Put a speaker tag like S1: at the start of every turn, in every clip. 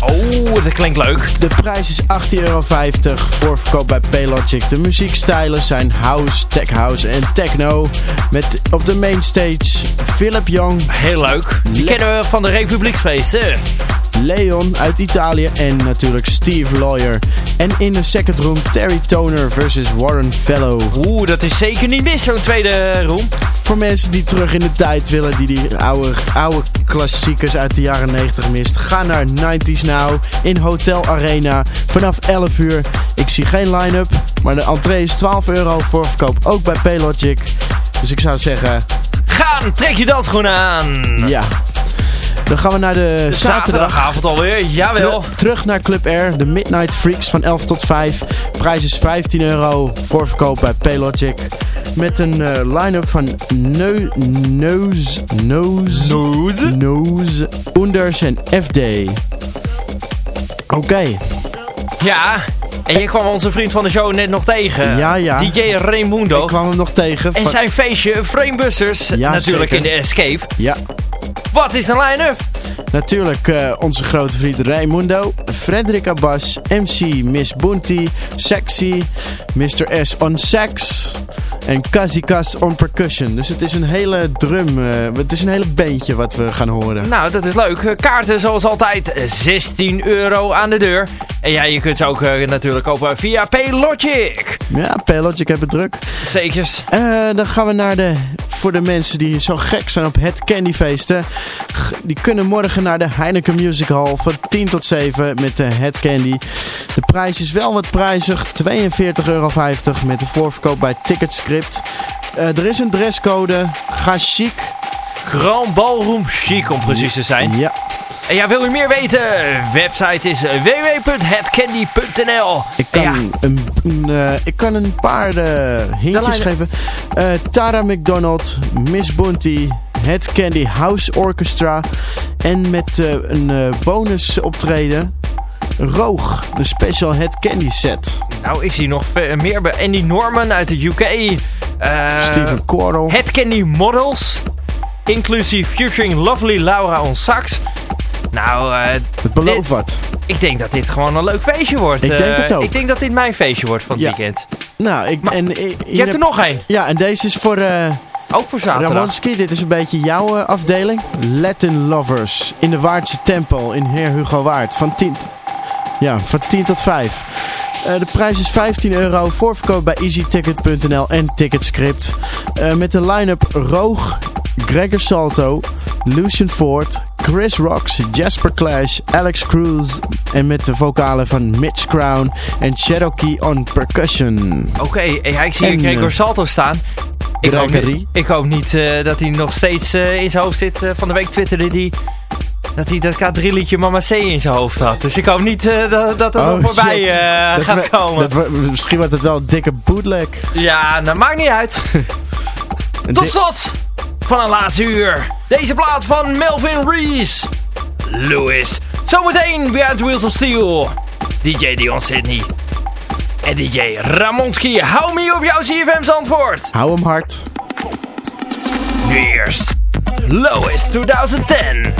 S1: Oh, dat klinkt leuk.
S2: De prijs is 18,50 euro voor verkoop bij Paylogic. De muziekstijlen zijn house, tech house en techno. Met op de mainstage Philip Young.
S1: Heel leuk. Die kennen we van de Republieksfeesten.
S2: Leon uit Italië en natuurlijk Steve Lawyer. En in de second room Terry Toner versus Warren Fellow.
S1: Oeh, dat is zeker niet mis, zo'n tweede room.
S2: Voor mensen die terug in de tijd willen, die die oude, oude klassiekers uit de jaren 90 mist. Ga naar 90s Now in Hotel Arena vanaf 11 uur. Ik zie geen line-up, maar de entree is 12 euro voor verkoop, ook bij Paylogic. Dus ik zou zeggen...
S1: Gaan, trek je dat gewoon aan.
S2: Ja, dan gaan we naar de,
S1: zaterdagavond alweer, jawel.
S2: terug naar Club Air, de Midnight Freaks van 11 tot 5. Prijs is 15 euro voor verkoop bij Paylogic. Met een uh, line-up van Neus, Neus, Neus, Neus, Unders en FD. Oké.
S1: Ja, en je kwam onze vriend van de show net nog tegen.
S2: Ja, ja.
S1: DJ Raimundo.
S2: Ik kwam hem nog tegen.
S1: En zijn feestje Framebusters. Ja, natuurlijk in de Escape.
S2: Ja.
S1: Wat is de line-up?
S2: Natuurlijk uh, onze grote vriend Raimundo, Frederik Abbas, MC Miss Bounty, Sexy, Mr. S on sax en Kazikas on percussion. Dus het is een hele drum, uh, het is een hele bandje wat we gaan horen.
S1: Nou, dat is leuk. Kaarten zoals altijd 16 euro aan de deur. En ja, je kunt ze ook uh, natuurlijk kopen via Paylogic.
S2: Ja, Paylogic heb het druk.
S1: Zekers.
S2: dan gaan we naar de, voor de mensen die zo gek zijn op het Candyfeesten. Die kunnen morgen naar de Heineken Music Hall van 10 tot 7 met de Head Candy. De prijs is wel wat prijzig, 42,50 euro met de voorverkoop bij Ticketscript. Uh, er is een dresscode, ga chic.
S1: Grand Ballroom Chic om precies te zijn.
S2: Ja.
S1: En ja, wil u meer weten? Website is www.hetcandy.nl
S2: ik, kan ja. een, een uh, ik kan een paar uh, hintjes geven. Uh, Tara McDonald, Miss Bounty, het Candy House Orchestra. En met een bonus optreden. Roog, de special Het Candy set.
S1: Nou, ik zie nog meer bij Andy Norman uit de UK.
S2: Steven Coral.
S1: Het Candy Models. Inclusief featuring Lovely Laura on sax. Nou, uh,
S2: het belooft wat.
S1: Ik denk dat dit gewoon een leuk feestje wordt.
S2: Ik denk het ook.
S1: Ik denk dat dit mijn feestje wordt van het
S2: ja.
S1: weekend.
S2: Nou, ik,
S1: maar,
S2: en,
S1: je hebt er nog één.
S2: Ja, en deze is voor...
S1: Ook voor zaterdag.
S2: Ramonski, dit is een beetje jouw afdeling. Latin Lovers in de Waardse Tempel in Heer Hugo Waard. Van 10, ja, van 10 tot 5. Uh, de prijs is 15 euro. Voorverkoop bij easyticket.nl en Ticketscript. Uh, met de line-up Roog, Gregor Salto, Lucian Ford, Chris Rocks, Jasper Clash, Alex Cruz en met de vocalen van Mitch Crown en Cherokee on percussion.
S1: Oké, okay, ik zie hier Gregor Salto staan. Ik hoop niet, ik hoop niet uh, dat hij nog steeds uh, in zijn hoofd zit. Uh, van de week twitterde hij dat hij dat K3-liedje Mama C in zijn hoofd had. Dus ik hoop niet dat, dat er
S2: oh,
S1: nog voorbij gaat
S2: we,
S1: komen.
S2: Dat we, misschien wordt het wel een dikke bootleg.
S1: Ja, dat maakt niet uit. Tot slot van een laatste uur. Deze plaat van Melvin Rees. Lewis. Zometeen weer uit Wheels of Steel. DJ Dion Sydney. En DJ Ramonski, hou me op jouw CFM's antwoord.
S2: Hou hem hard.
S1: Nu eerst Lowest 2010.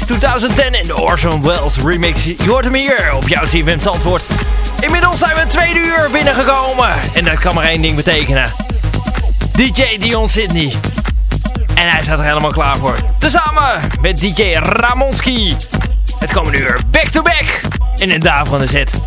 S1: Met Lois 2010 in de Orson Welles remix. Je hoort hem hier op jouw TV Zandvoort. Inmiddels zijn we twee uur binnengekomen. En dat kan maar één ding betekenen. DJ Dion Sydney. En hij staat er helemaal klaar voor. Tezamen met DJ Ramonski. Het komende uur back to back in een dag van de zet.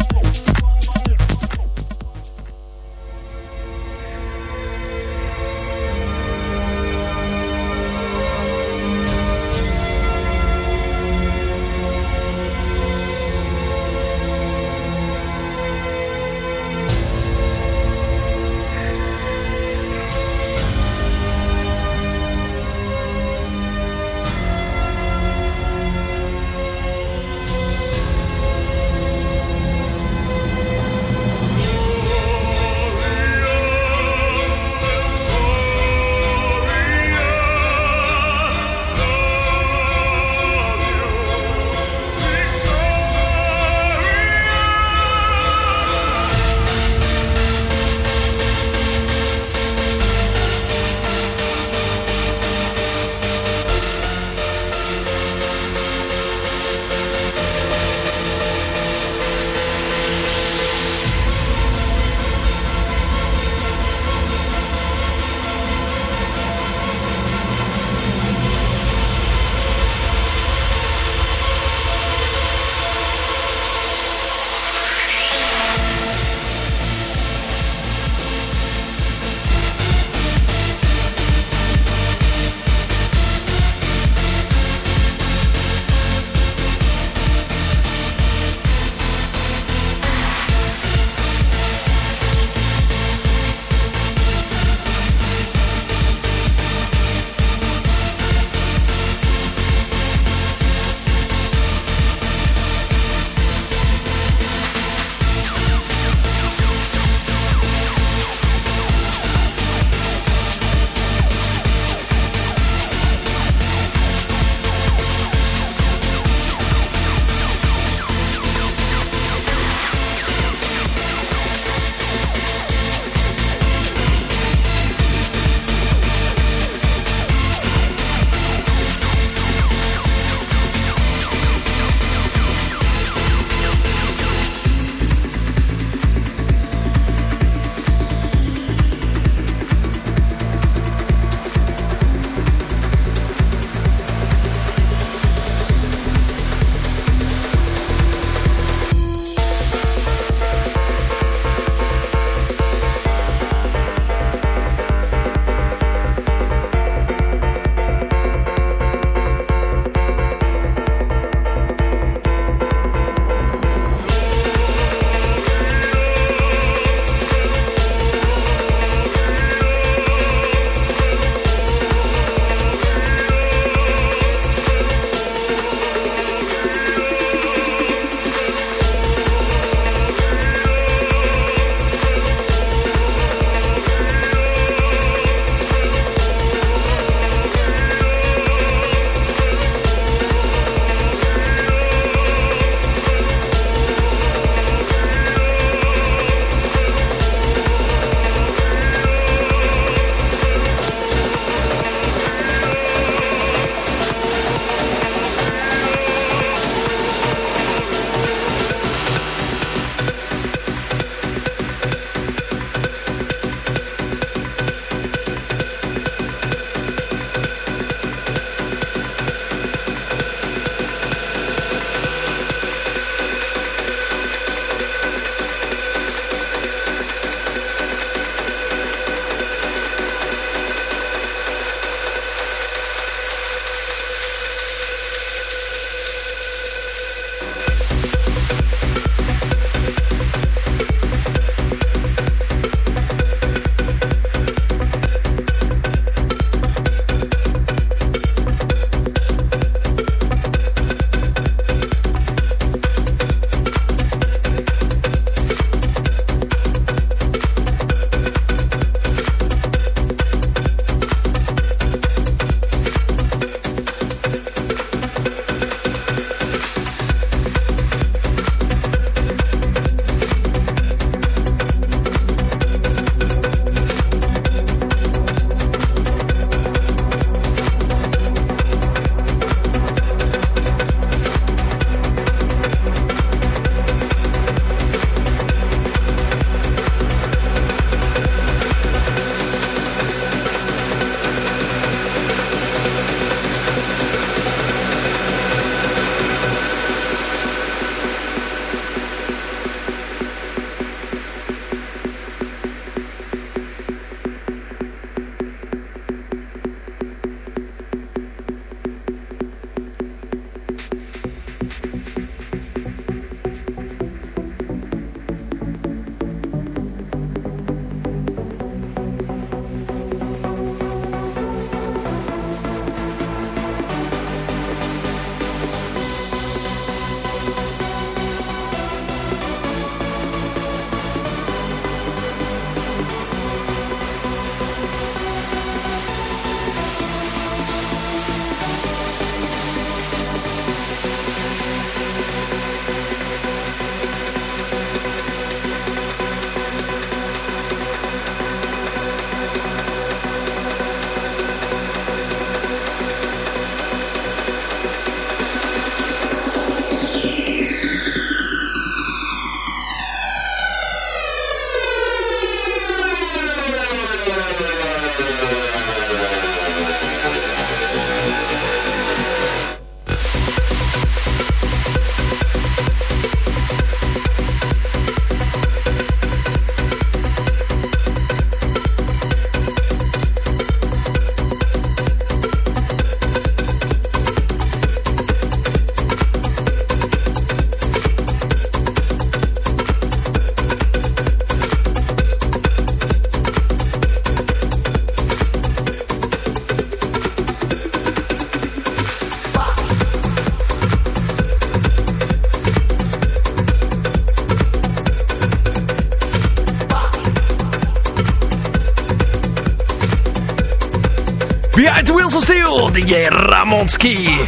S1: DJ Ramonski.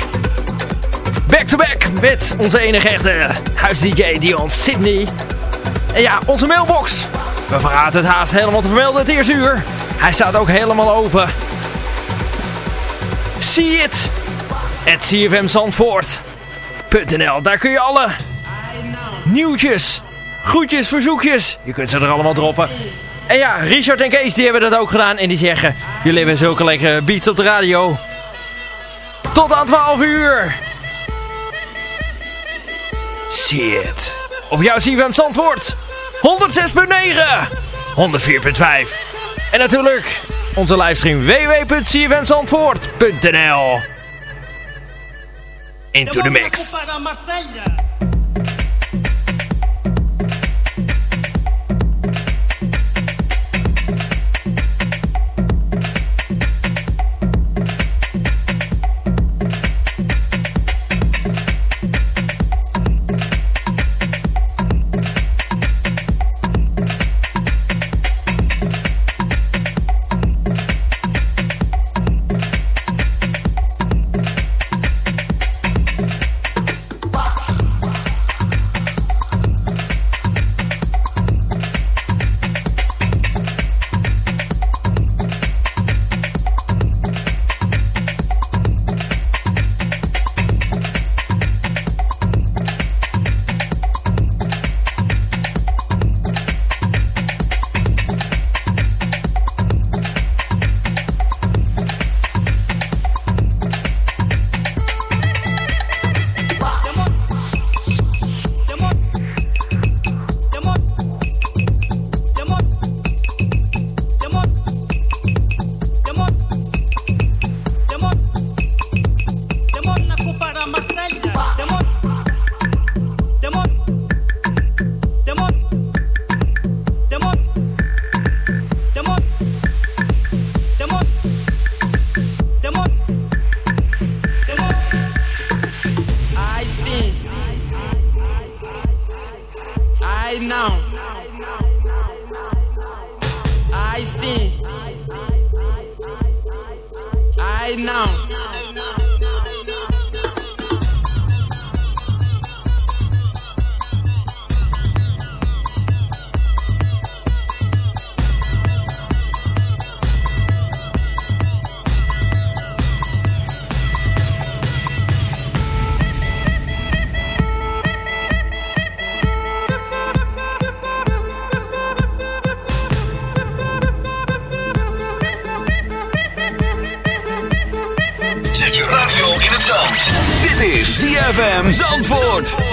S1: Back to back met onze enige echte huis-DJ Dion Sydney. En ja, onze mailbox. We verraden het haast helemaal te vermelden het eerste uur. Hij staat ook helemaal open. See it at cfmzandvoort.nl Daar kun je alle nieuwtjes, groetjes, verzoekjes. Je kunt ze er allemaal droppen. En ja, Richard en Kees die hebben dat ook gedaan. En die zeggen, jullie hebben zulke lekkere beats op de radio. Tot aan 12 uur. See it. Op jouw CFM Zandvoort. 106.9. 104.5. En natuurlijk onze livestream www.cfmzandvoort.nl Into the mix.
S3: Zandvoort.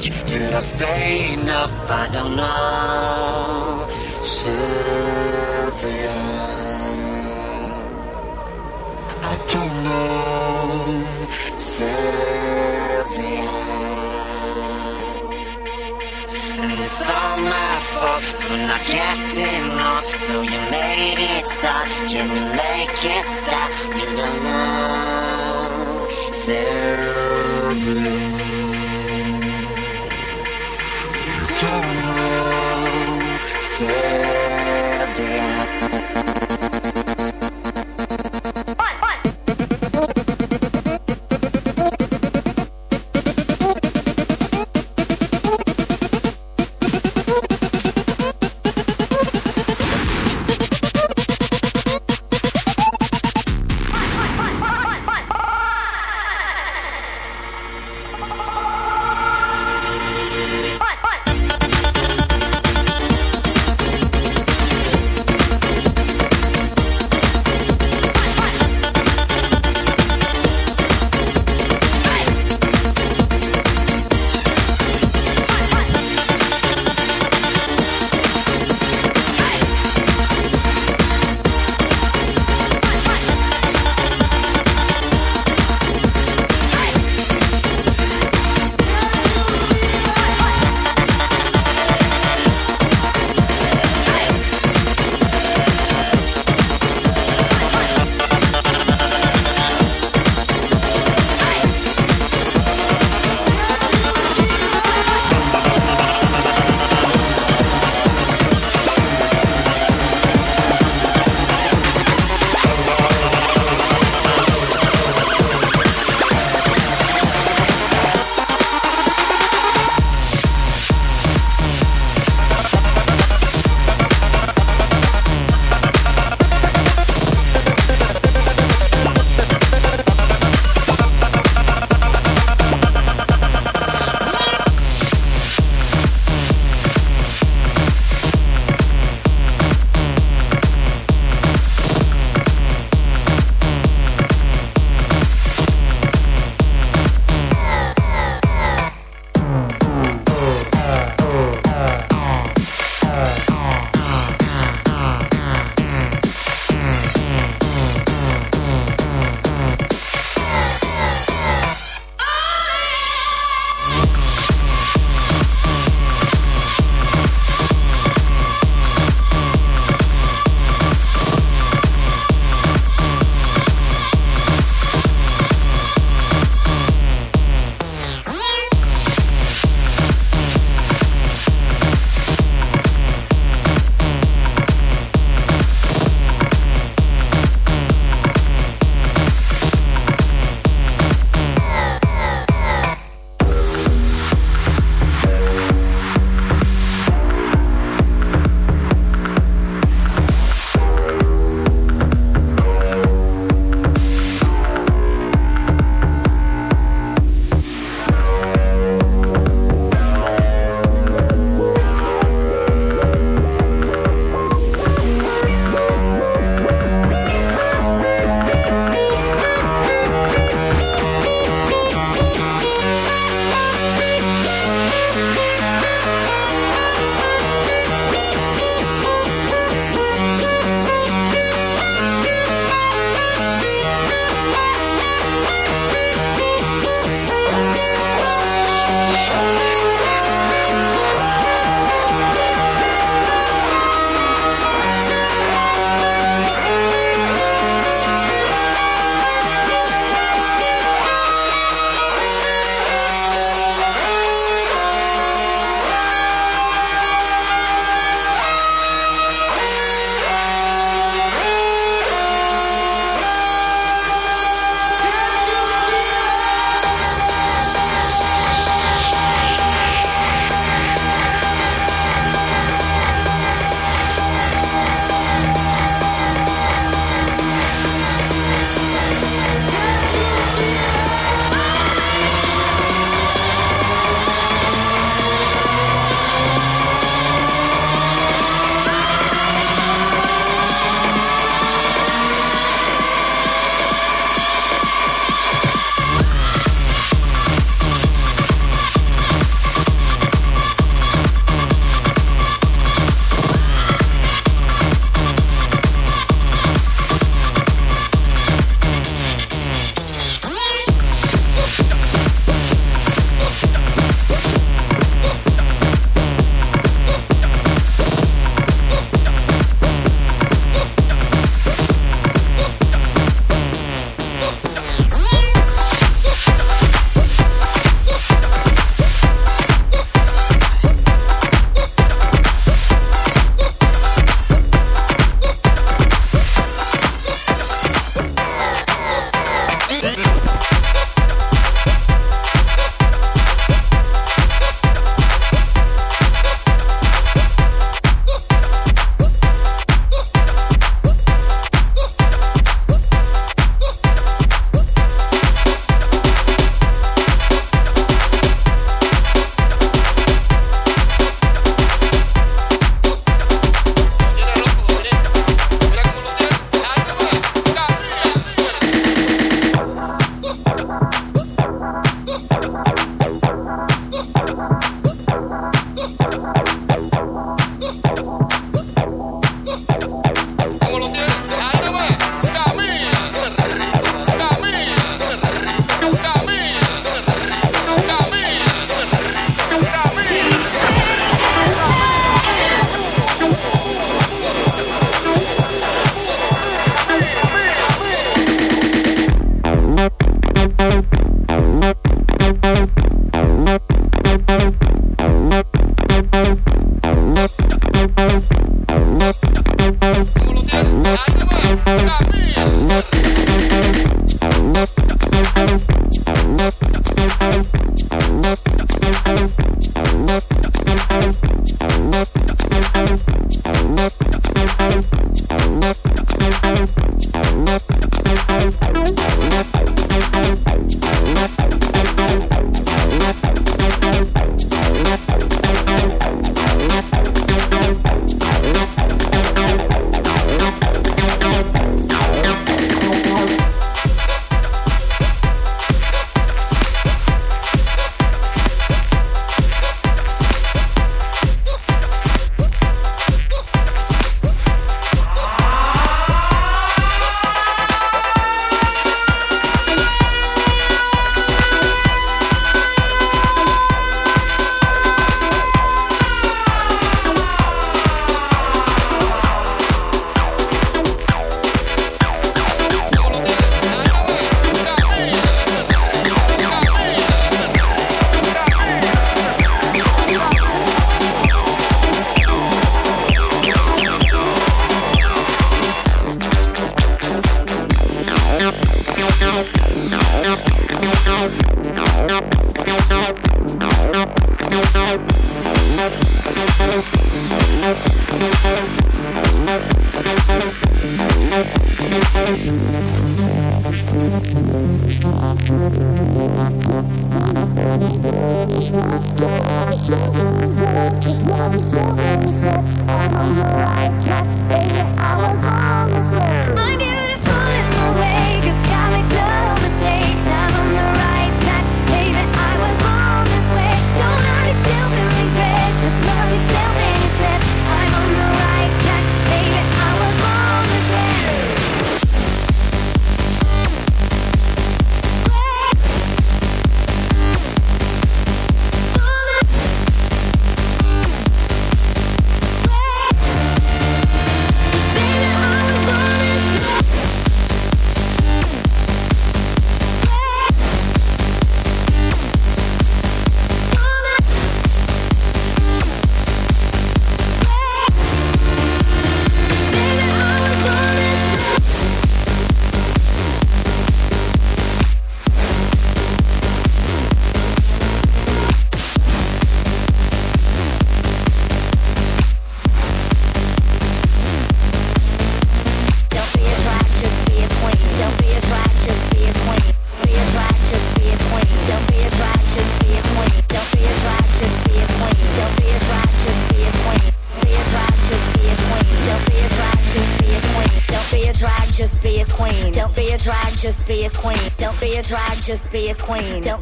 S3: much. Did I say enough? I don't know. Sylvia. I don't know. Sylvia. And it's all my fault for not getting off. So you made it stop. Can you make it stop? You don't know. Sylvia. Sylvia.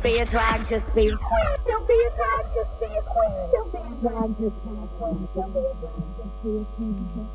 S4: Just be a queen. Don't be a drag, just be a queen. Don't be a drag, just be a queen. Don't be a drag, just be a queen.